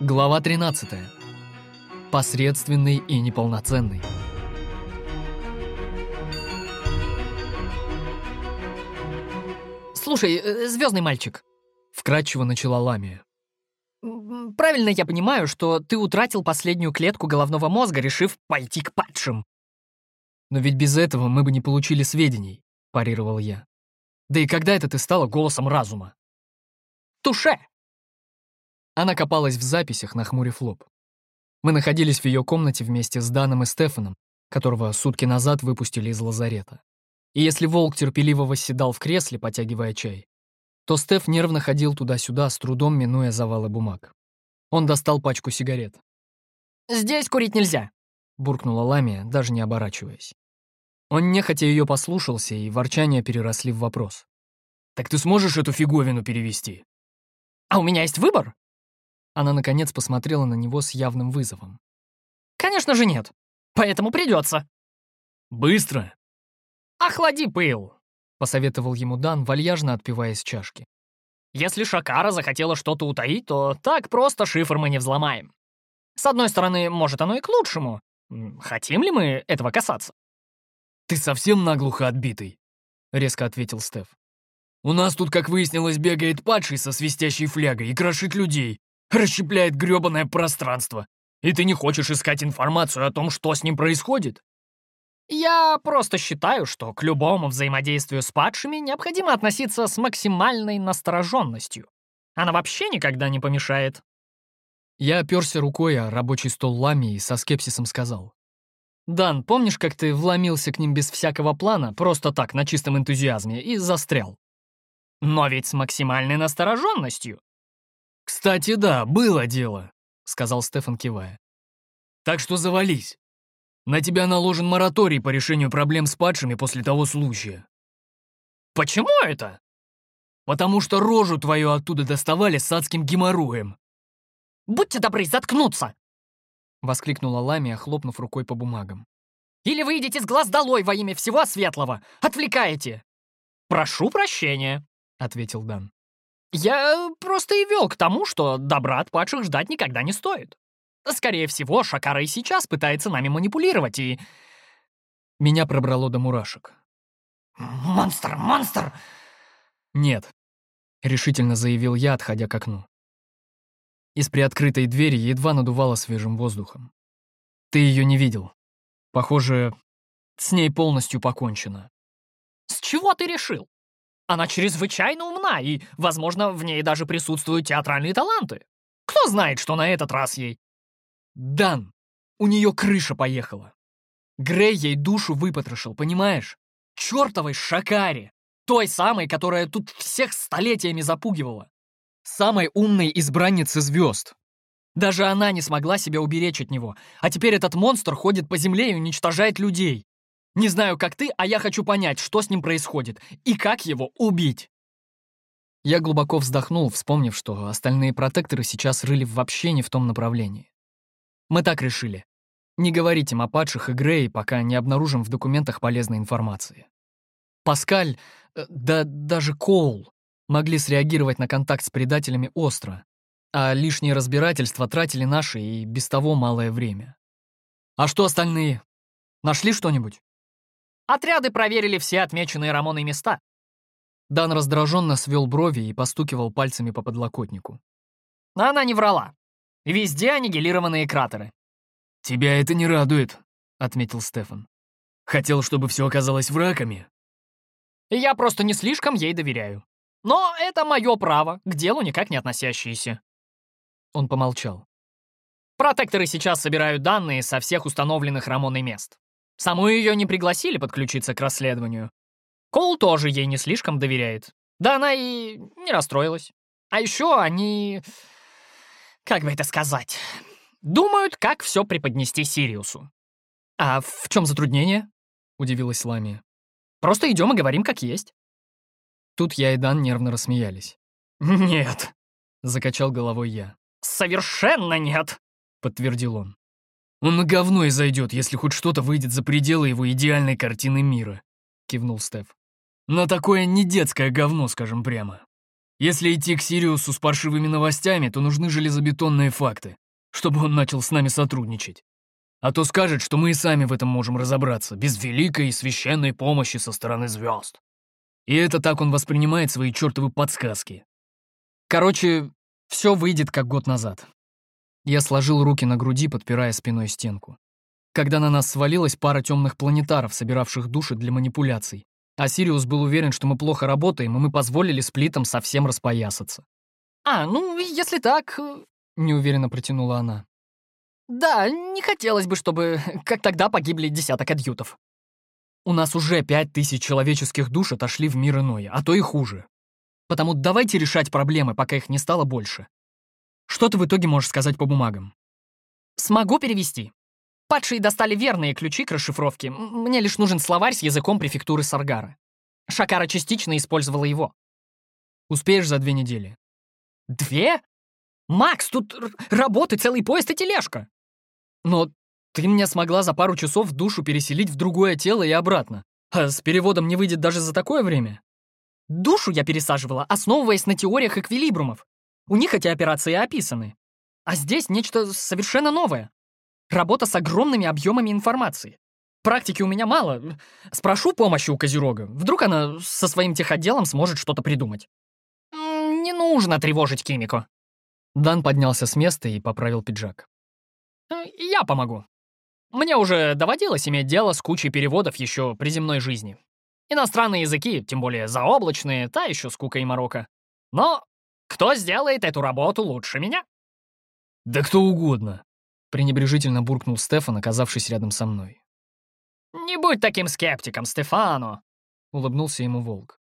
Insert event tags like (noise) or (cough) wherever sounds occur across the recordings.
Глава 13. Посредственный и неполноценный. «Слушай, э, звездный мальчик», — вкратчиво начала Ламия. правильно я понимаю, что ты утратил последнюю клетку головного мозга, решив пойти к падшим. «Но ведь без этого мы бы не получили сведений», — парировал я. «Да и когда это ты стала голосом разума?» Туше! Она копалась в записях, нахмурив лоб. Мы находились в ее комнате вместе с Даном и Стефаном, которого сутки назад выпустили из лазарета. И если волк терпеливо восседал в кресле, потягивая чай, то Стеф нервно ходил туда-сюда, с трудом минуя завалы бумаг. Он достал пачку сигарет. «Здесь курить нельзя», — буркнула Ламия, даже не оборачиваясь. Он нехотя ее послушался, и ворчания переросли в вопрос. «Так ты сможешь эту фиговину перевести?» «А у меня есть выбор?» Она, наконец, посмотрела на него с явным вызовом. «Конечно же нет. Поэтому придется. «Быстро!» Охлади пыл!» — посоветовал ему Дан, вальяжно отпивая из чашки. Если Шакара захотела что-то утаить, то так просто шифр мы не взломаем. С одной стороны, может, оно и к лучшему. Хотим ли мы этого касаться? «Ты совсем наглухо отбитый», — резко ответил Стеф. «У нас тут, как выяснилось, бегает падший со свистящей флягой и крошит людей, расщепляет грёбаное пространство. И ты не хочешь искать информацию о том, что с ним происходит?» Я просто считаю, что к любому взаимодействию с падшими необходимо относиться с максимальной настороженностью. Она вообще никогда не помешает. Я оперся рукой о рабочий стол Лами и со скепсисом сказал. «Дан, помнишь, как ты вломился к ним без всякого плана, просто так, на чистом энтузиазме, и застрял?» Но ведь с максимальной настороженностью. «Кстати, да, было дело», — сказал Стефан, кивая. «Так что завались. На тебя наложен мораторий по решению проблем с падшими после того случая. Почему это? Потому что рожу твою оттуда доставали с адским геморроем», Будьте добры, заткнуться! — воскликнула Ламия, хлопнув рукой по бумагам. Или выйдите с глаз долой во имя всего светлого! Отвлекаете! Прошу прощения, — ответил Дан. Я просто и вел к тому, что добра от падших ждать никогда не стоит. Скорее всего, Шакара и сейчас пытается нами манипулировать и... Меня пробрало до мурашек. Монстр, монстр! «Нет», — решительно заявил я, отходя к окну. Из приоткрытой двери едва надувало свежим воздухом. «Ты ее не видел. Похоже, с ней полностью покончено». С чего ты решил? Она чрезвычайно умна, и, возможно, в ней даже присутствуют театральные таланты. Кто знает, что на этот раз ей... «Дан, у нее крыша поехала. Грей ей душу выпотрошил, понимаешь? Чёртовой шакаре! Той самой, которая тут всех столетиями запугивала. Самой умной избранницы звезд. Даже она не смогла себя уберечь от него, а теперь этот монстр ходит по земле и уничтожает людей. Не знаю, как ты, а я хочу понять, что с ним происходит и как его убить. Я глубоко вздохнул, вспомнив, что остальные протекторы сейчас рыли вообще не в том направлении. Мы так решили. Не говорить им о падших и Грей, пока не обнаружим в документах полезной информации. Паскаль, э, да даже Коул могли среагировать на контакт с предателями остро, а лишние разбирательства тратили наше и без того малое время. А что остальные? Нашли что-нибудь? Отряды проверили все отмеченные Рамоной места. Дан раздраженно свел брови и постукивал пальцами по подлокотнику. Она не врала. Везде аннигилированные кратеры. «Тебя это не радует», — отметил Стефан. «Хотел, чтобы все оказалось врагами». Я просто не слишком ей доверяю. Но это мое право, к делу никак не относящееся. Он помолчал. Протекторы сейчас собирают данные со всех установленных Рамоной мест. Саму ее не пригласили подключиться к расследованию. Коул тоже ей не слишком доверяет. Да она и не расстроилась. А еще они... Как бы это сказать? Думают, как все преподнести Сириусу. «А в чем затруднение?» — удивилась Ламия. Просто идем и говорим, как есть. Тут я и Дан нервно рассмеялись. (laughs) «Нет, — закачал головой я. совершенно нет!» — подтвердил он. «Он на говно и зайдет, если хоть что-то выйдет за пределы его идеальной картины мира», — кивнул Стеф. «Но такое не детское говно, скажем прямо». Если идти к Сириусу с паршивыми новостями, то нужны железобетонные факты, чтобы он начал с нами сотрудничать. А то скажет, что мы и сами в этом можем разобраться, без великой и священной помощи со стороны звезд. И это так он воспринимает свои чертовы подсказки. Короче, все выйдет как год назад. Я сложил руки на груди, подпирая спиной стенку. Когда на нас свалилась пара темных планетаров, собиравших души для манипуляций, а Сириус был уверен, что мы плохо работаем, и мы позволили сплитам совсем распоясаться. «А, ну, если так...» э, — неуверенно протянула она. «Да, не хотелось бы, чтобы, как тогда, погибли десяток адъютов». У нас уже пять тысяч человеческих душ отошли в мир иной, а то и хуже. Потому давайте решать проблемы, пока их не стало больше. Что ты в итоге можешь сказать по бумагам? Смогу перевести. Падшие достали верные ключи к расшифровке. Мне лишь нужен словарь с языком префектуры Саргара. Шакара частично использовала его. Успеешь за две недели. Две? Макс, тут работы, целый поезд и тележка. Но ты меня смогла за пару часов душу переселить в другое тело и обратно. А с переводом не выйдет даже за такое время? Душу я пересаживала, основываясь на теориях эквилибрумов. У них эти операции описаны. А здесь нечто совершенно новое. Работа с огромными объемами информации. Практики у меня мало. Спрошу помощи у Козерога. Вдруг она со своим техотделом сможет что-то придумать. Не нужно тревожить Кимику. Дан поднялся с места и поправил пиджак. «Э, я помогу. Мне уже доводилось иметь дело с кучей переводов еще при земной жизни. Иностранные языки, тем более заоблачные, та еще скука и морока. Но кто сделает эту работу лучше меня? Да кто угодно, пренебрежительно буркнул Стефан, оказавшись рядом со мной. Не будь таким скептиком, Стефано, улыбнулся ему волк.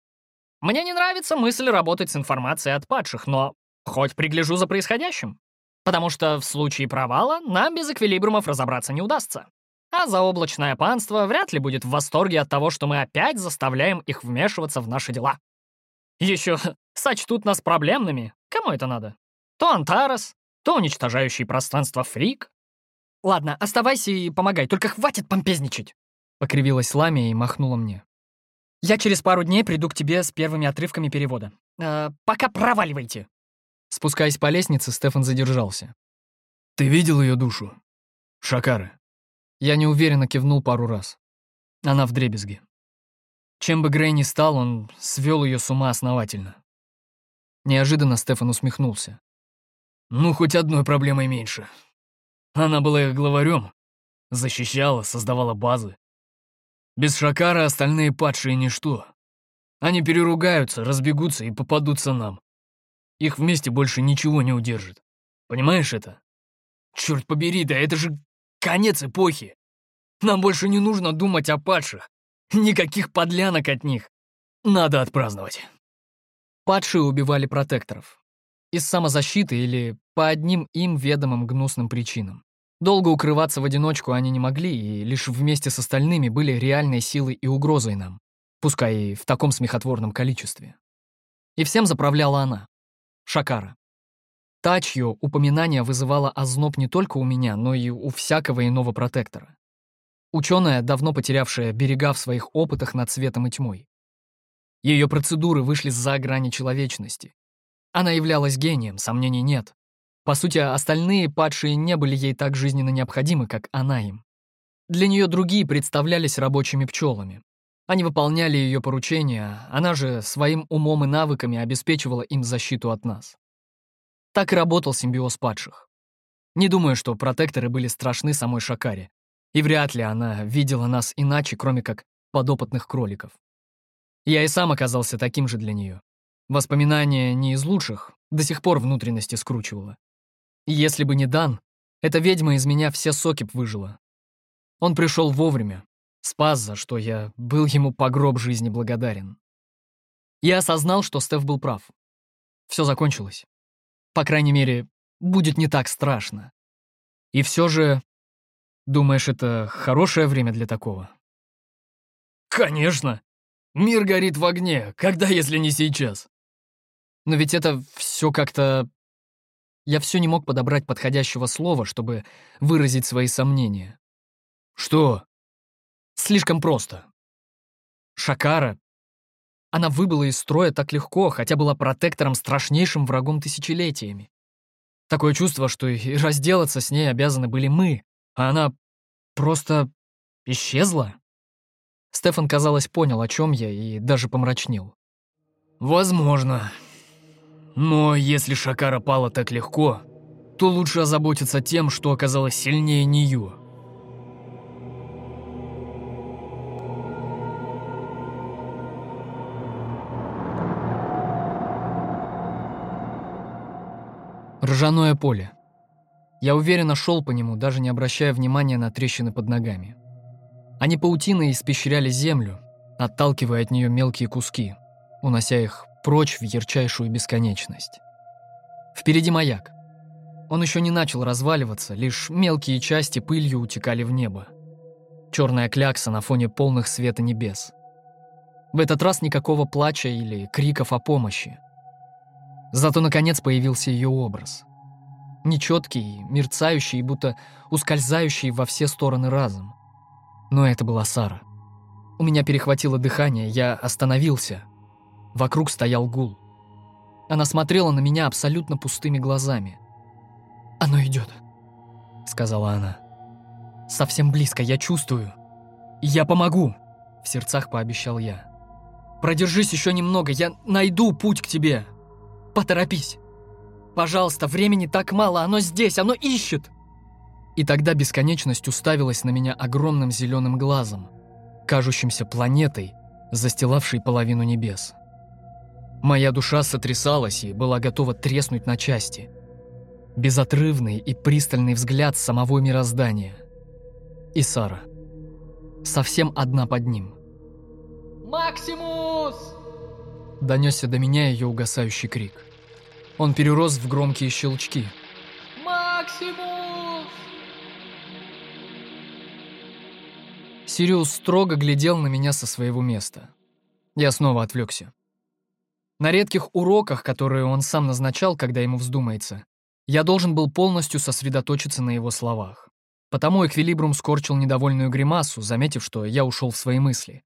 Мне не нравится мысль работать с информацией от падших, но хоть пригляжу за происходящим. Потому что в случае провала нам без эквилибрумов разобраться не удастся. А заоблачное панство вряд ли будет в восторге от того, что мы опять заставляем их вмешиваться в наши дела. Еще (laughs) сочтут нас проблемными. Кому это надо? То Антарес, то уничтожающий пространство Фрик. Ладно, оставайся и помогай, только хватит помпезничать. Покривилась Ламия и махнула мне. Я через пару дней приду к тебе с первыми отрывками перевода. Э, пока проваливайте. Спускаясь по лестнице, Стефан задержался. «Ты видел ее душу? Шакары?» Я неуверенно кивнул пару раз. Она в дребезге. Чем бы Грей ни стал, он свел ее с ума основательно. Неожиданно Стефан усмехнулся. «Ну, хоть одной проблемой меньше. Она была их главарем, защищала, создавала базы. Без Шакара остальные падшие ничто. Они переругаются, разбегутся и попадутся нам. Их вместе больше ничего не удержит. Понимаешь это? Черт побери, да это же Конец эпохи. Нам больше не нужно думать о падших. Никаких подлянок от них. Надо отпраздновать. Падшие убивали протекторов. Из самозащиты или по одним им ведомым гнусным причинам. Долго укрываться в одиночку они не могли, и лишь вместе с остальными были реальной силой и угрозой нам, пускай и в таком смехотворном количестве. И всем заправляла она, Шакара. Тачью упоминание вызывало озноб не только у меня, но и у всякого иного протектора. Ученая, давно потерявшая берега в своих опытах над светом и тьмой. Ее процедуры вышли за грани человечности. Она являлась гением, сомнений нет. По сути, остальные падшие не были ей так жизненно необходимы, как она им. Для нее другие представлялись рабочими пчелами. Они выполняли ее поручения, она же своим умом и навыками обеспечивала им защиту от нас. Так и работал симбиоз падших. Не думаю, что протекторы были страшны самой Шакаре, и вряд ли она видела нас иначе, кроме как подопытных кроликов. Я и сам оказался таким же для нее. Воспоминания не из лучших, до сих пор внутренности скручивало. И если бы не Дан, эта ведьма из меня все соки выжила. Он пришел вовремя, спас, за что я был ему по гроб жизни благодарен. Я осознал, что Стеф был прав. Все закончилось. По крайней мере, будет не так страшно. И все же, думаешь, это хорошее время для такого? Конечно. Мир горит в огне. Когда, если не сейчас? Но ведь это все как-то... Я все не мог подобрать подходящего слова, чтобы выразить свои сомнения. Что? Слишком просто. Шакара Она выбыла из строя так легко, хотя была протектором страшнейшим врагом тысячелетиями. Такое чувство, что и разделаться с ней обязаны были мы, а она просто исчезла. Стефан, казалось, понял, о чем я, и даже помрачнел. «Возможно. Но если Шакара пала так легко, то лучше озаботиться тем, что оказалось сильнее нее». Ржаное поле. Я уверенно шел по нему, даже не обращая внимания на трещины под ногами. Они паутиной испещряли землю, отталкивая от нее мелкие куски, унося их прочь в ярчайшую бесконечность. Впереди маяк. Он еще не начал разваливаться, лишь мелкие части пылью утекали в небо. Черная клякса на фоне полных света небес. В этот раз никакого плача или криков о помощи. Зато, наконец, появился ее образ. Нечеткий, мерцающий, будто ускользающий во все стороны разом. Но это была Сара. У меня перехватило дыхание, я остановился. Вокруг стоял гул. Она смотрела на меня абсолютно пустыми глазами. «Оно идет», — сказала она. «Совсем близко, я чувствую. Я помогу», — в сердцах пообещал я. «Продержись еще немного, я найду путь к тебе». Поторопись. Пожалуйста, времени так мало, оно здесь, оно ищет. И тогда бесконечность уставилась на меня огромным зеленым глазом, кажущимся планетой, застилавшей половину небес. Моя душа сотрясалась и была готова треснуть на части. Безотрывный и пристальный взгляд самого мироздания. И Сара. Совсем одна под ним. «Максимус!» Донесся до меня ее угасающий крик. Он перерос в громкие щелчки. «Максимус!» Сириус строго глядел на меня со своего места. Я снова отвлекся. На редких уроках, которые он сам назначал, когда ему вздумается, я должен был полностью сосредоточиться на его словах. Потому Эквилибрум скорчил недовольную гримасу, заметив, что я ушел в свои мысли.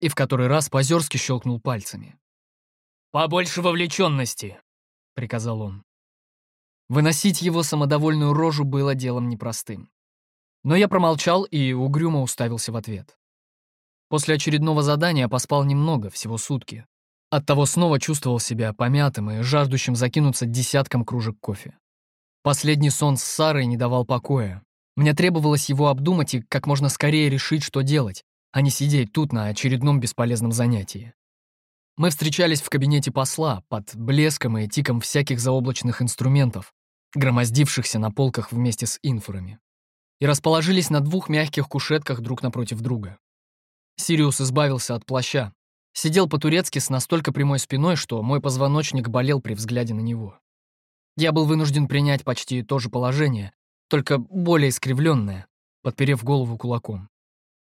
И в который раз позерски щелкнул пальцами. «Побольше вовлеченности», — приказал он. Выносить его самодовольную рожу было делом непростым. Но я промолчал и угрюмо уставился в ответ. После очередного задания поспал немного, всего сутки. Оттого снова чувствовал себя помятым и жаждущим закинуться десятком кружек кофе. Последний сон с Сарой не давал покоя. Мне требовалось его обдумать и как можно скорее решить, что делать, а не сидеть тут на очередном бесполезном занятии. Мы встречались в кабинете посла под блеском и тиком всяких заоблачных инструментов, громоздившихся на полках вместе с инфорами, и расположились на двух мягких кушетках друг напротив друга. Сириус избавился от плаща, сидел по-турецки с настолько прямой спиной, что мой позвоночник болел при взгляде на него. Я был вынужден принять почти то же положение, только более искривленное, подперев голову кулаком.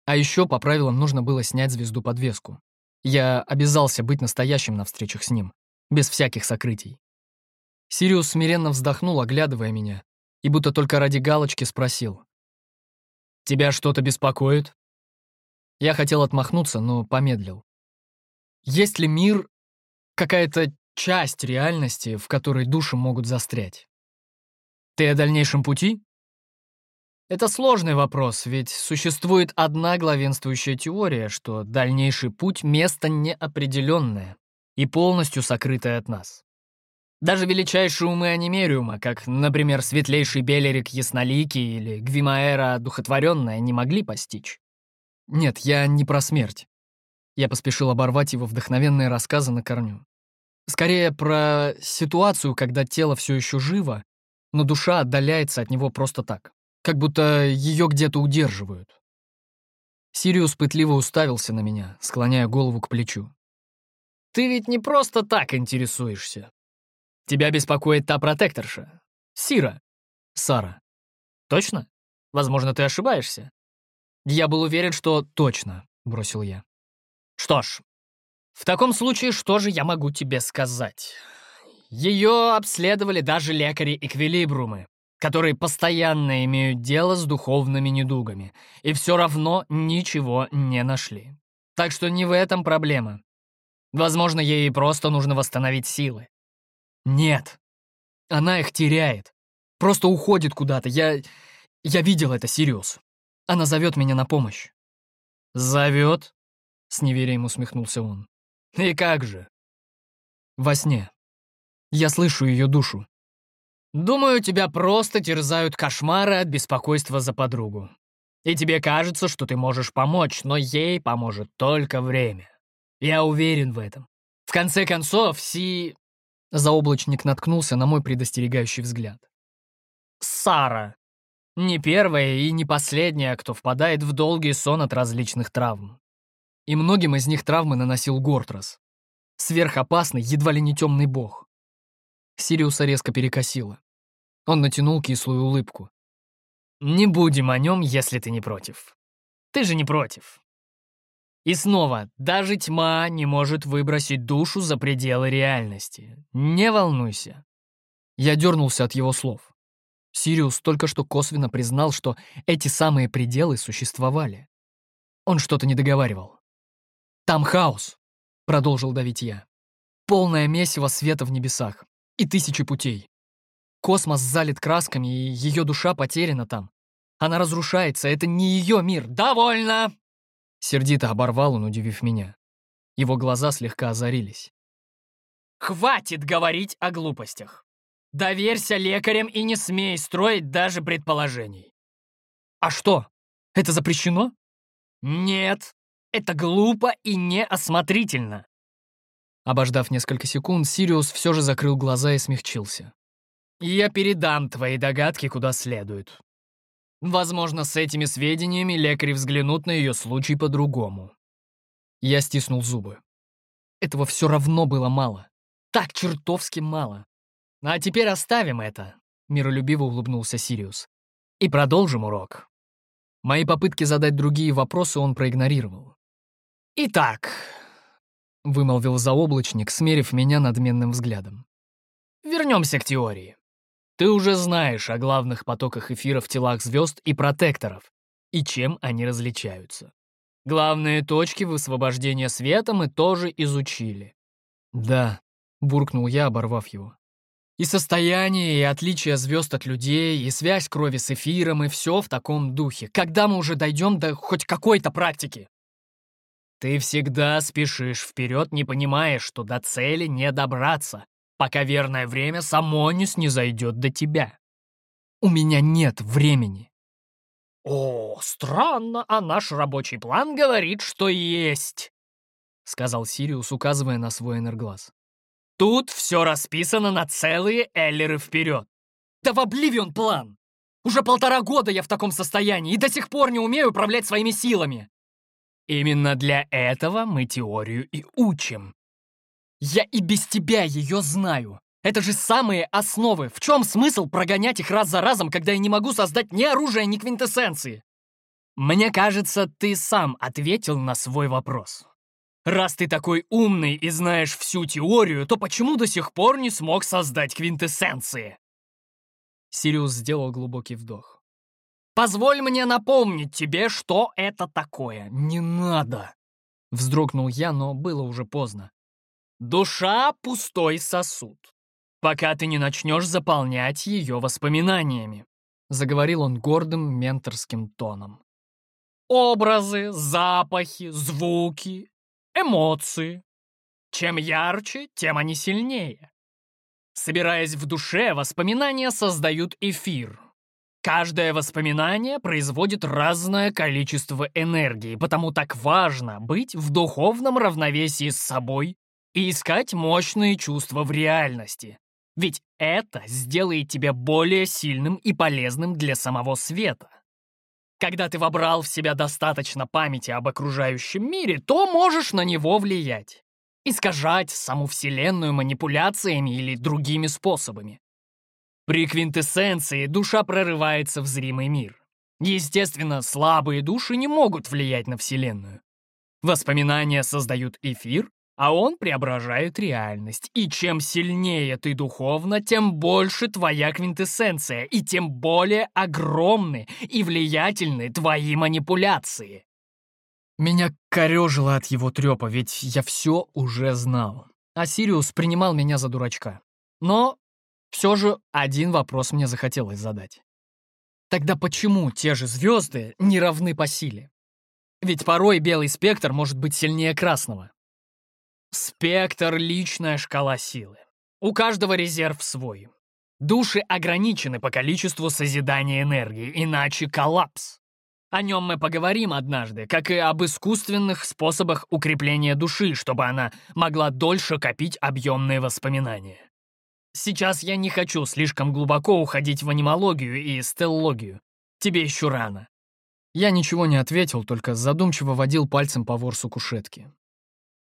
А еще по правилам нужно было снять звезду-подвеску. Я обязался быть настоящим на встречах с ним, без всяких сокрытий. Сириус смиренно вздохнул, оглядывая меня, и будто только ради галочки спросил. «Тебя что-то беспокоит?» Я хотел отмахнуться, но помедлил. Есть ли мир какая-то часть реальности, в которой души могут застрять? Ты о дальнейшем пути? Это сложный вопрос, ведь существует одна главенствующая теория, что дальнейший путь — место неопределенное и полностью сокрытое от нас. Даже величайшие умы анимериума, как, например, светлейший Белерик Ясноликий или Гвимаэра Духотворенная, не могли постичь. Нет, я не про смерть. Я поспешил оборвать его вдохновенные рассказы на корню. Скорее про ситуацию, когда тело все еще живо, но душа отдаляется от него просто так как будто ее где-то удерживают. Сириус пытливо уставился на меня, склоняя голову к плечу. «Ты ведь не просто так интересуешься. Тебя беспокоит та протекторша. Сира. Сара. Точно? Возможно, ты ошибаешься. Я был уверен, что точно, бросил я. Что ж, в таком случае, что же я могу тебе сказать? Ее обследовали даже лекари-эквилибрумы, которые постоянно имеют дело с духовными недугами, и все равно ничего не нашли. Так что не в этом проблема. Возможно, ей просто нужно восстановить силы. Нет. Она их теряет. Просто уходит куда-то. Я... Я видел это, Сириус. Она зовет меня на помощь. Зовет? С неверием усмехнулся он. И как же? Во сне. Я слышу ее душу. Думаю, тебя просто терзают кошмары от беспокойства за подругу. И тебе кажется, что ты можешь помочь, но ей поможет только время. Я уверен в этом. В конце концов, Си... Заоблачник наткнулся на мой предостерегающий взгляд. Сара. Не первая и не последняя, кто впадает в долгий сон от различных травм. И многим из них травмы наносил Гортрас. Сверхопасный, едва ли не темный бог. Сириуса резко перекосило. Он натянул кислую улыбку. «Не будем о нем, если ты не против. Ты же не против. И снова, даже тьма не может выбросить душу за пределы реальности. Не волнуйся». Я дернулся от его слов. Сириус только что косвенно признал, что эти самые пределы существовали. Он что-то не договаривал. «Там хаос», — продолжил давить я. «Полное месиво света в небесах и тысячи путей. Космос залит красками, и ее душа потеряна там. Она разрушается, это не ее мир. Довольно!» Сердито оборвал он, удивив меня. Его глаза слегка озарились. «Хватит говорить о глупостях. Доверься лекарям и не смей строить даже предположений». «А что, это запрещено?» «Нет, это глупо и неосмотрительно». Обождав несколько секунд, Сириус все же закрыл глаза и смягчился. «Я передам твои догадки куда следует. Возможно, с этими сведениями лекари взглянут на ее случай по-другому». Я стиснул зубы. Этого все равно было мало. Так чертовски мало. «А теперь оставим это», — миролюбиво улыбнулся Сириус. «И продолжим урок». Мои попытки задать другие вопросы он проигнорировал. «Итак», — вымолвил заоблачник, смерив меня надменным взглядом. «Вернемся к теории. Ты уже знаешь о главных потоках эфира в телах звезд и протекторов, и чем они различаются. Главные точки высвобождения света мы тоже изучили». «Да», — буркнул я, оборвав его. И состояние, и отличие звезд от людей, и связь крови с эфиром, и все в таком духе. Когда мы уже дойдем до хоть какой-то практики? Ты всегда спешишь вперед, не понимая, что до цели не добраться, пока верное время само не снизойдет до тебя. У меня нет времени. О, странно, а наш рабочий план говорит, что есть, сказал Сириус, указывая на свой энерглаз. Тут все расписано на целые эллеры вперед. Да в Обливион план! Уже полтора года я в таком состоянии и до сих пор не умею управлять своими силами. Именно для этого мы теорию и учим. Я и без тебя ее знаю. Это же самые основы. В чем смысл прогонять их раз за разом, когда я не могу создать ни оружия, ни квинтэссенции? Мне кажется, ты сам ответил на свой вопрос. Раз ты такой умный и знаешь всю теорию, то почему до сих пор не смог создать квинтэссенции?» Сириус сделал глубокий вдох. «Позволь мне напомнить тебе, что это такое. Не надо!» Вздрогнул я, но было уже поздно. «Душа — пустой сосуд, пока ты не начнешь заполнять ее воспоминаниями», заговорил он гордым менторским тоном. «Образы, запахи, звуки, эмоции. Чем ярче, тем они сильнее. Собираясь в душе, воспоминания создают эфир. Каждое воспоминание производит разное количество энергии, потому так важно быть в духовном равновесии с собой и искать мощные чувства в реальности. Ведь это сделает тебя более сильным и полезным для самого света. Когда ты вобрал в себя достаточно памяти об окружающем мире, то можешь на него влиять. Искажать саму Вселенную манипуляциями или другими способами. При квинтэссенции душа прорывается в зримый мир. Естественно, слабые души не могут влиять на Вселенную. Воспоминания создают эфир, а он преображает реальность. И чем сильнее ты духовно, тем больше твоя квинтэссенция, и тем более огромны и влиятельны твои манипуляции. Меня корежило от его трёпа, ведь я все уже знал. А Сириус принимал меня за дурачка. Но все же один вопрос мне захотелось задать. Тогда почему те же звезды не равны по силе? Ведь порой белый спектр может быть сильнее красного. Спектр — личная шкала силы. У каждого резерв свой. Души ограничены по количеству созидания энергии, иначе коллапс. О нем мы поговорим однажды, как и об искусственных способах укрепления души, чтобы она могла дольше копить объемные воспоминания. Сейчас я не хочу слишком глубоко уходить в анимологию и стеллогию. Тебе еще рано. Я ничего не ответил, только задумчиво водил пальцем по ворсу кушетки.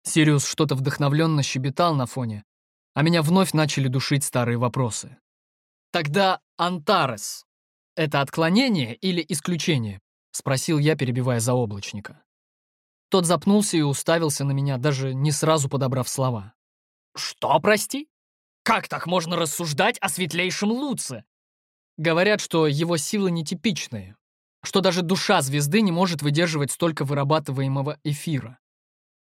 Сириус что-то вдохновленно щебетал на фоне, а меня вновь начали душить старые вопросы. Тогда Антарес — это отклонение или исключение? Спросил я, перебивая заоблачника. Тот запнулся и уставился на меня, даже не сразу подобрав слова. «Что, прости? Как так можно рассуждать о светлейшем Луце?» Говорят, что его силы нетипичные, что даже душа звезды не может выдерживать столько вырабатываемого эфира.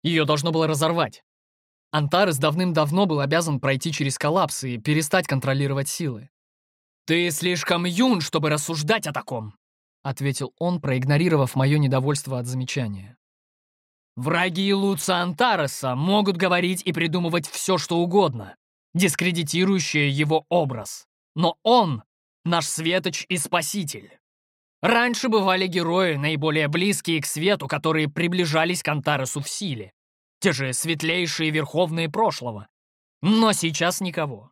Ее должно было разорвать. Антарес давным-давно был обязан пройти через коллапс и перестать контролировать силы. «Ты слишком юн, чтобы рассуждать о таком», — ответил он, проигнорировав мое недовольство от замечания. «Враги Луца Антареса могут говорить и придумывать все, что угодно, дискредитирующее его образ. Но он — наш светоч и спаситель. Раньше бывали герои, наиболее близкие к свету, которые приближались к Антаресу в силе. Те же светлейшие верховные прошлого. Но сейчас никого.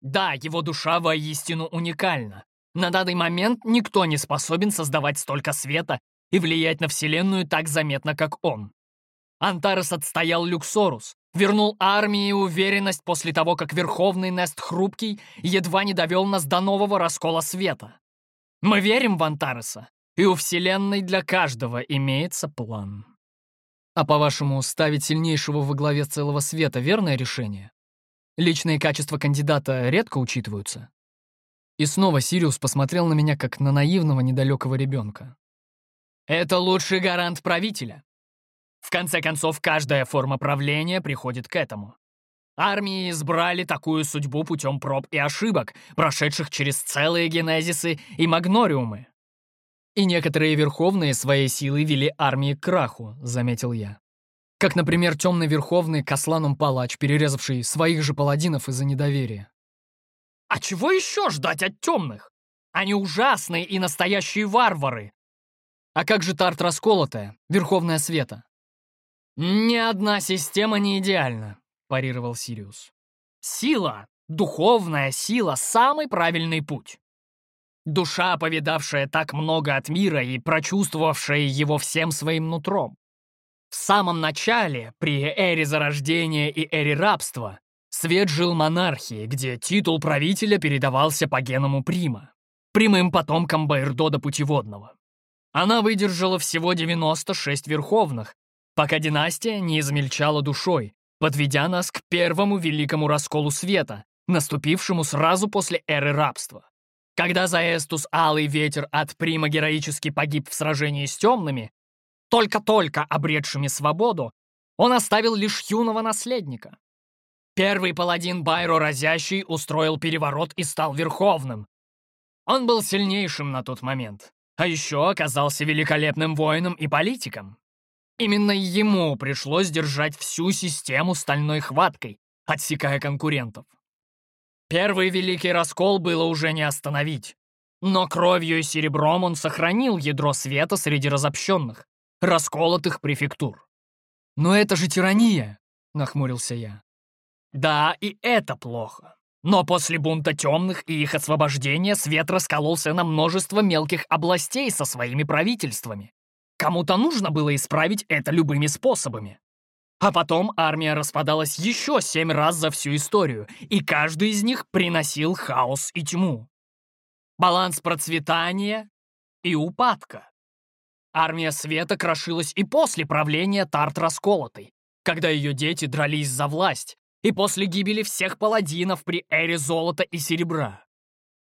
Да, его душа воистину уникальна. На данный момент никто не способен создавать столько света и влиять на Вселенную так заметно, как он. Антарес отстоял Люксорус, вернул армии уверенность после того, как Верховный Нест Хрупкий едва не довел нас до нового раскола света. Мы верим в Антареса, и у Вселенной для каждого имеется план. А по-вашему, ставить сильнейшего во главе целого света — верное решение? Личные качества кандидата редко учитываются. И снова Сириус посмотрел на меня, как на наивного недалекого ребенка. Это лучший гарант правителя. В конце концов, каждая форма правления приходит к этому. Армии избрали такую судьбу путем проб и ошибок, прошедших через целые генезисы и магнориумы. И некоторые верховные своей силой вели армии к краху, заметил я. Как, например, темный верховный Касланум Палач, перерезавший своих же паладинов из-за недоверия. А чего еще ждать от темных? Они ужасные и настоящие варвары. А как же Тарт Расколотая, Верховная Света? Ни одна система не идеальна, парировал Сириус. Сила, духовная сила — самый правильный путь. Душа, повидавшая так много от мира и прочувствовавшая его всем своим нутром. В самом начале, при эре зарождения и эре рабства, свет жил монархии, где титул правителя передавался по геному Прима, прямым потомкам Байрдода Путеводного. Она выдержала всего 96 верховных, пока династия не измельчала душой, подведя нас к первому великому расколу света, наступившему сразу после эры рабства. Когда Заэстус Алый Ветер от Прима героически погиб в сражении с темными, только-только обретшими свободу, он оставил лишь юного наследника. Первый паладин Байро Разящий устроил переворот и стал верховным. Он был сильнейшим на тот момент, а еще оказался великолепным воином и политиком. Именно ему пришлось держать всю систему стальной хваткой, отсекая конкурентов. Первый великий раскол было уже не остановить. Но кровью и серебром он сохранил ядро света среди разобщенных, расколотых префектур. «Но это же тирания!» — нахмурился я. «Да, и это плохо. Но после бунта темных и их освобождения свет раскололся на множество мелких областей со своими правительствами. Кому-то нужно было исправить это любыми способами. А потом армия распадалась еще семь раз за всю историю, и каждый из них приносил хаос и тьму. Баланс процветания и упадка. Армия света крошилась и после правления Тарт Расколотой, когда ее дети дрались за власть, и после гибели всех паладинов при эре золота и серебра.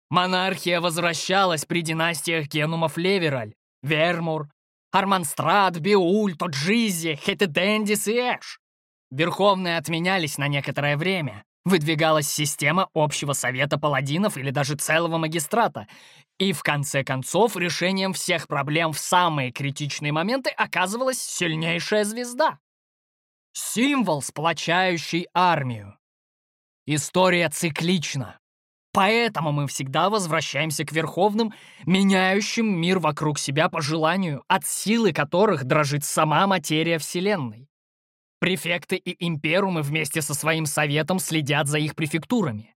Монархия возвращалась при династиях Генумов Левераль, Вермур, Арманстрат, Биуль, Тоджизи, Хетедендис и Эш. Верховные отменялись на некоторое время. Выдвигалась система общего совета паладинов или даже целого магистрата. И в конце концов решением всех проблем в самые критичные моменты оказывалась сильнейшая звезда. Символ, сплочающий армию. История циклична. Поэтому мы всегда возвращаемся к Верховным, меняющим мир вокруг себя по желанию, от силы которых дрожит сама материя Вселенной. Префекты и имперумы вместе со своим советом следят за их префектурами.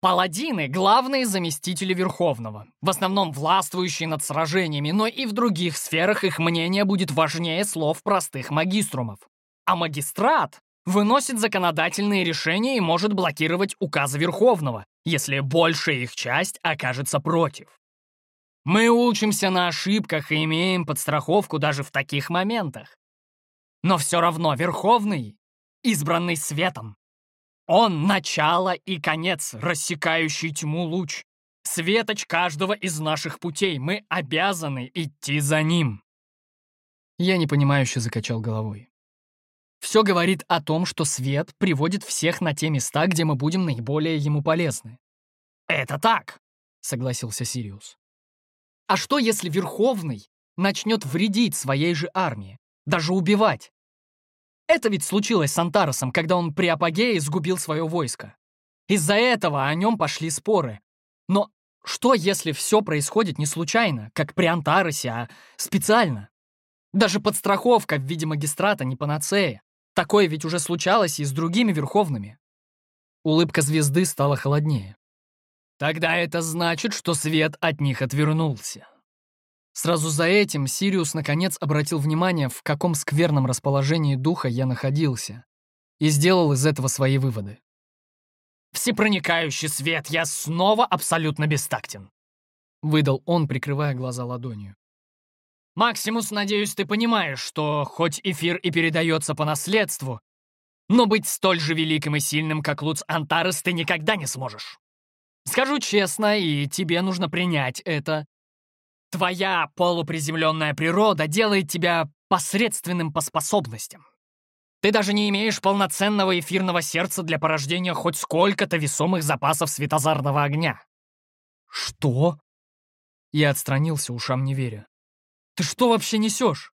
Паладины — главные заместители Верховного, в основном властвующие над сражениями, но и в других сферах их мнение будет важнее слов простых магиструмов. А магистрат выносит законодательные решения и может блокировать указы Верховного, если большая их часть окажется против. Мы учимся на ошибках и имеем подстраховку даже в таких моментах. Но все равно Верховный, избранный светом. Он — начало и конец, рассекающий тьму луч. Светоч каждого из наших путей. Мы обязаны идти за ним. Я непонимающе закачал головой. Все говорит о том, что свет приводит всех на те места, где мы будем наиболее ему полезны. «Это так», — согласился Сириус. «А что, если Верховный начнет вредить своей же армии, даже убивать? Это ведь случилось с Антаросом, когда он при апогее сгубил свое войско. Из-за этого о нем пошли споры. Но что, если все происходит не случайно, как при Антаросе, а специально? Даже подстраховка в виде магистрата не панацея. Такое ведь уже случалось и с другими верховными. Улыбка звезды стала холоднее. Тогда это значит, что свет от них отвернулся. Сразу за этим Сириус наконец обратил внимание, в каком скверном расположении духа я находился, и сделал из этого свои выводы. «Всепроникающий свет, я снова абсолютно бестактен», — выдал он, прикрывая глаза ладонью. «Максимус, надеюсь, ты понимаешь, что хоть эфир и передается по наследству, но быть столь же великим и сильным, как Луц Антарес, ты никогда не сможешь. Скажу честно, и тебе нужно принять это, Твоя полуприземленная природа делает тебя посредственным по способностям. Ты даже не имеешь полноценного эфирного сердца для порождения хоть сколько-то весомых запасов светозарного огня. Что? Я отстранился, ушам не веря. Ты что вообще несешь?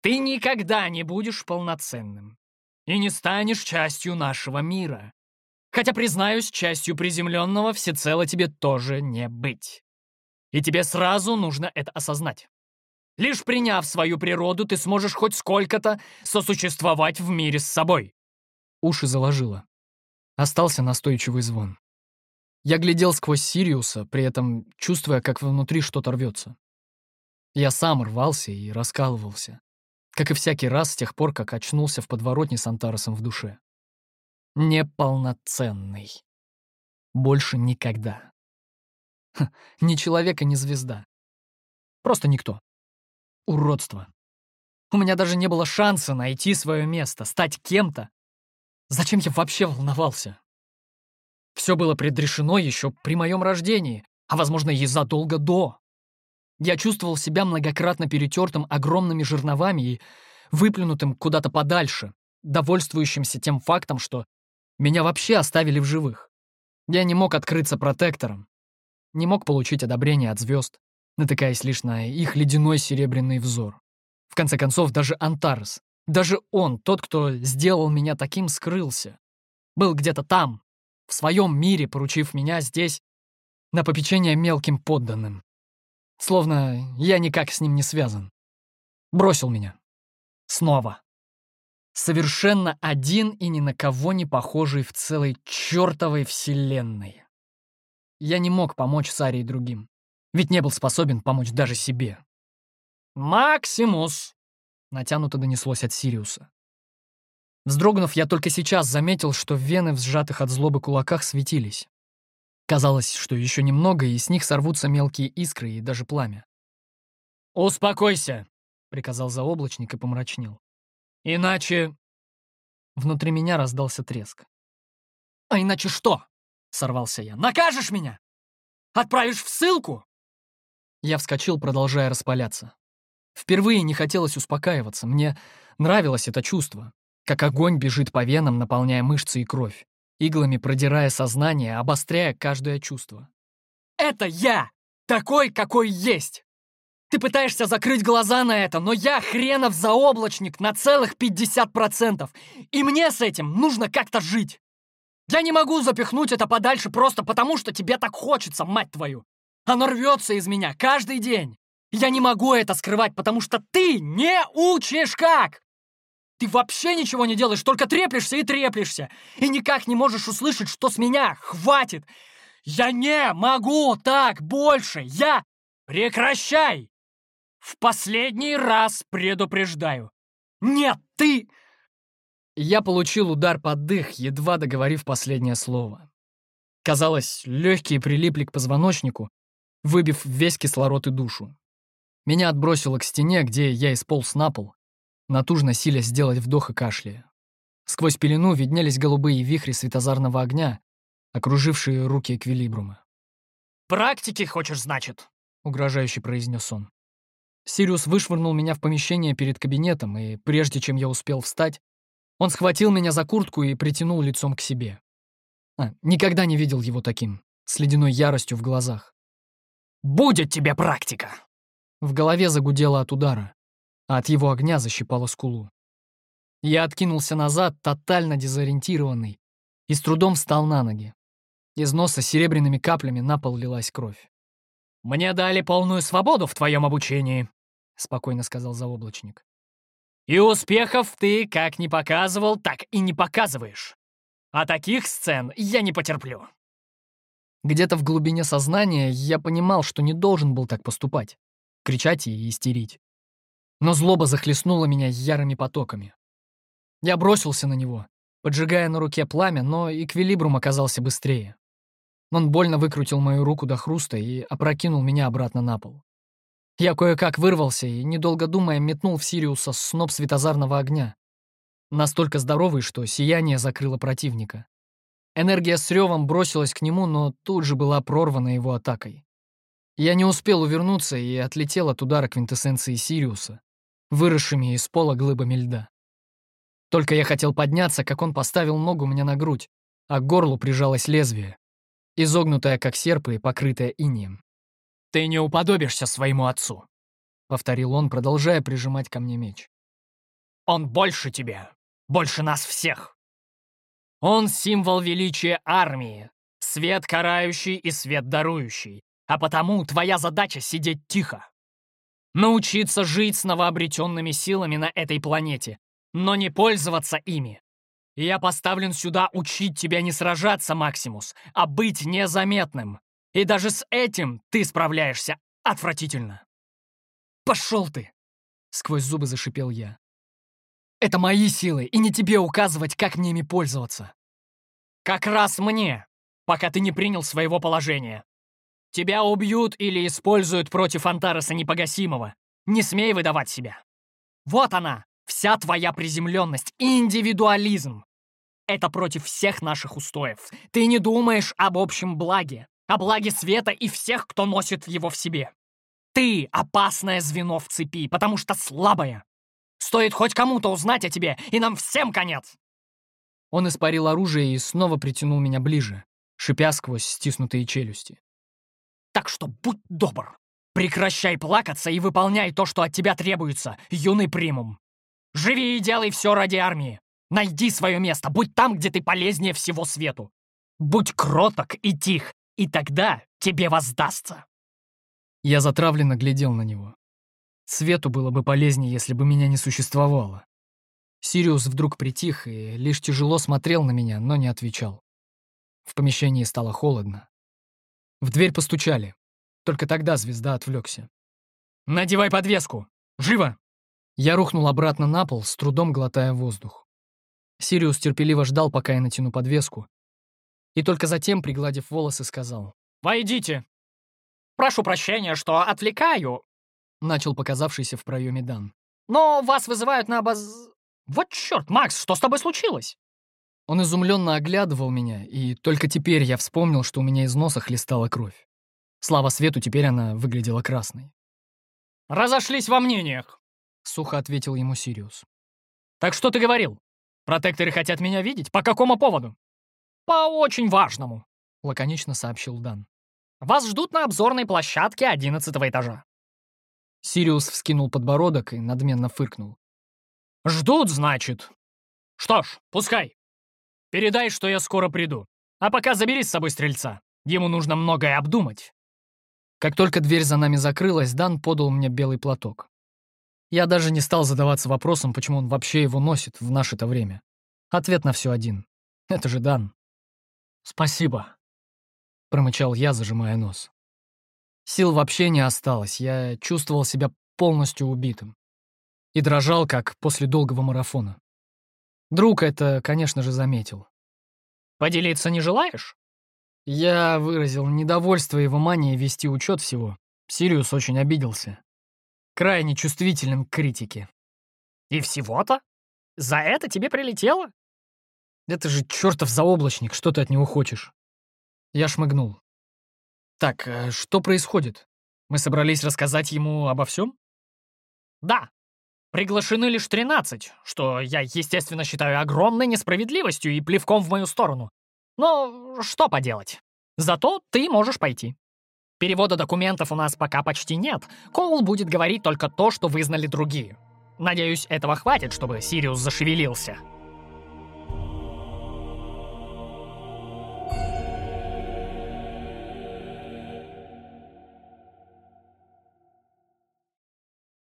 Ты никогда не будешь полноценным и не станешь частью нашего мира. Хотя, признаюсь, частью приземленного всецело тебе тоже не быть. И тебе сразу нужно это осознать. Лишь приняв свою природу, ты сможешь хоть сколько-то сосуществовать в мире с собой. Уши заложило. Остался настойчивый звон. Я глядел сквозь Сириуса, при этом чувствуя, как внутри что-то рвется. Я сам рвался и раскалывался, как и всякий раз с тех пор, как очнулся в подворотне с Антаросом в душе. Неполноценный. Больше никогда. Ха, ни человека, ни звезда. Просто никто. Уродство. У меня даже не было шанса найти свое место, стать кем-то. Зачем я вообще волновался? Все было предрешено еще при моем рождении, а, возможно, и задолго до. Я чувствовал себя многократно перетертым огромными жерновами и выплюнутым куда-то подальше, довольствующимся тем фактом, что меня вообще оставили в живых. Я не мог открыться протектором, не мог получить одобрение от звезд, натыкаясь лишь на их ледяной серебряный взор. В конце концов, даже Антарес, даже он, тот, кто сделал меня таким, скрылся. Был где-то там, в своем мире, поручив меня здесь на попечение мелким подданным. Словно я никак с ним не связан. Бросил меня. Снова. Совершенно один и ни на кого не похожий в целой чертовой вселенной. Я не мог помочь Саре и другим, ведь не был способен помочь даже себе. «Максимус!» — натянуто донеслось от Сириуса. Вздрогнув, я только сейчас заметил, что вены в сжатых от злобы кулаках светились. Казалось, что еще немного, и с них сорвутся мелкие искры и даже пламя. «Успокойся!» — приказал заоблачник и помрачнел. «Иначе...» Внутри меня раздался треск. «А иначе что?» сорвался я. «Накажешь меня? Отправишь в ссылку?» Я вскочил, продолжая распаляться. Впервые не хотелось успокаиваться. Мне нравилось это чувство. Как огонь бежит по венам, наполняя мышцы и кровь, иглами продирая сознание, обостряя каждое чувство. «Это я! Такой, какой есть! Ты пытаешься закрыть глаза на это, но я хренов заоблачник на целых 50%, и мне с этим нужно как-то жить! Я не могу запихнуть это подальше просто потому, что тебе так хочется, мать твою! Оно рвется из меня каждый день! Я не могу это скрывать, потому что ты не учишь как! Ты вообще ничего не делаешь, только треплешься и треплешься. И никак не можешь услышать, что с меня хватит. Я не могу так больше. Я... Прекращай! В последний раз предупреждаю. Нет, ты... Я получил удар под дых, едва договорив последнее слово. Казалось, легкие прилипли к позвоночнику, выбив весь кислород и душу. Меня отбросило к стене, где я исполз на пол, натужно силясь сделать вдох и кашляя. Сквозь пелену виднелись голубые вихри светозарного огня, окружившие руки эквилибрума. «Практики хочешь, значит?» — угрожающе произнес он. Сириус вышвырнул меня в помещение перед кабинетом, и прежде чем я успел встать, он схватил меня за куртку и притянул лицом к себе. А, никогда не видел его таким, с ледяной яростью в глазах. «Будет тебе практика!» В голове загудело от удара а от его огня защипало скулу. Я откинулся назад, тотально дезориентированный, и с трудом встал на ноги. Из носа серебряными каплями на пол лилась кровь. «Мне дали полную свободу в твоем обучении», — спокойно сказал заоблачник. «И успехов ты как не показывал, так и не показываешь. А таких сцен я не потерплю». Где-то в глубине сознания я понимал, что не должен был так поступать, кричать и истерить но злоба захлестнула меня ярыми потоками. Я бросился на него, поджигая на руке пламя, но эквилибрум оказался быстрее. Он больно выкрутил мою руку до хруста и опрокинул меня обратно на пол. Я кое-как вырвался и, недолго думая, метнул в Сириуса сноп светозарного огня. Настолько здоровый, что сияние закрыло противника. Энергия с ревом бросилась к нему, но тут же была прорвана его атакой. Я не успел увернуться и отлетел от удара квинтэссенции Сириуса, выросшими из пола глыбами льда. Только я хотел подняться, как он поставил ногу мне на грудь, а к горлу прижалось лезвие, изогнутое, как серп и покрытое инием. «Ты не уподобишься своему отцу», — повторил он, продолжая прижимать ко мне меч. «Он больше тебя, больше нас всех. Он символ величия армии, свет карающий и свет дарующий, а потому твоя задача — сидеть тихо. Научиться жить с новообретенными силами на этой планете, но не пользоваться ими. Я поставлен сюда учить тебя не сражаться, Максимус, а быть незаметным. И даже с этим ты справляешься отвратительно. Пошел ты! Сквозь зубы зашипел я. Это мои силы, и не тебе указывать, как мне ими пользоваться. Как раз мне, пока ты не принял своего положения. Тебя убьют или используют против Антареса Непогасимого. Не смей выдавать себя. Вот она, вся твоя приземленность, индивидуализм. Это против всех наших устоев. Ты не думаешь об общем благе, о благе света и всех, кто носит его в себе. Ты — опасное звено в цепи, потому что слабое. Стоит хоть кому-то узнать о тебе, и нам всем конец!» Он испарил оружие и снова притянул меня ближе, шипя сквозь стиснутые челюсти. Так что будь добр. Прекращай плакаться и выполняй то, что от тебя требуется, юный примум. Живи и делай все ради армии. Найди свое место, будь там, где ты полезнее всего свету. Будь кроток и тих, и тогда тебе воздастся. Я затравленно глядел на него. Свету было бы полезнее, если бы меня не существовало. Сириус вдруг притих и лишь тяжело смотрел на меня, но не отвечал. В помещении стало холодно. В дверь постучали. Только тогда звезда отвлекся. «Надевай подвеску! Живо!» Я рухнул обратно на пол, с трудом глотая воздух. Сириус терпеливо ждал, пока я натяну подвеску. И только затем, пригладив волосы, сказал. «Войдите!» «Прошу прощения, что отвлекаю», — начал показавшийся в проеме Дан. «Но вас вызывают на обоз... Вот черт, Макс, что с тобой случилось?» Он изумленно оглядывал меня, и только теперь я вспомнил, что у меня из носа хлестала кровь. Слава свету, теперь она выглядела красной. разошлись во мнениях», — сухо ответил ему Сириус. «Так что ты говорил? Протекторы хотят меня видеть? По какому поводу?» «По очень важному», — лаконично сообщил Дан. «Вас ждут на обзорной площадке одиннадцатого этажа». Сириус вскинул подбородок и надменно фыркнул. «Ждут, значит? Что ж, пускай. Передай, что я скоро приду. А пока забери с собой стрельца. Ему нужно многое обдумать». Как только дверь за нами закрылась, Дан подал мне белый платок. Я даже не стал задаваться вопросом, почему он вообще его носит в наше-то время. Ответ на все один. Это же Дан. «Спасибо», — промычал я, зажимая нос. Сил вообще не осталось, я чувствовал себя полностью убитым. И дрожал, как после долгого марафона. Друг это, конечно же, заметил. «Поделиться не желаешь?» Я выразил недовольство его манией вести учет всего. Сириус очень обиделся. Крайне чувствителен к критике. «И всего-то? За это тебе прилетело?» «Это же чертов заоблачник, что ты от него хочешь?» Я шмыгнул. «Так, а что происходит? Мы собрались рассказать ему обо всем?» «Да. Приглашены лишь 13, что я, естественно, считаю огромной несправедливостью и плевком в мою сторону. Но что поделать? Зато ты можешь пойти. Перевода документов у нас пока почти нет. Коул будет говорить только то, что вызнали другие. Надеюсь, этого хватит, чтобы Сириус зашевелился.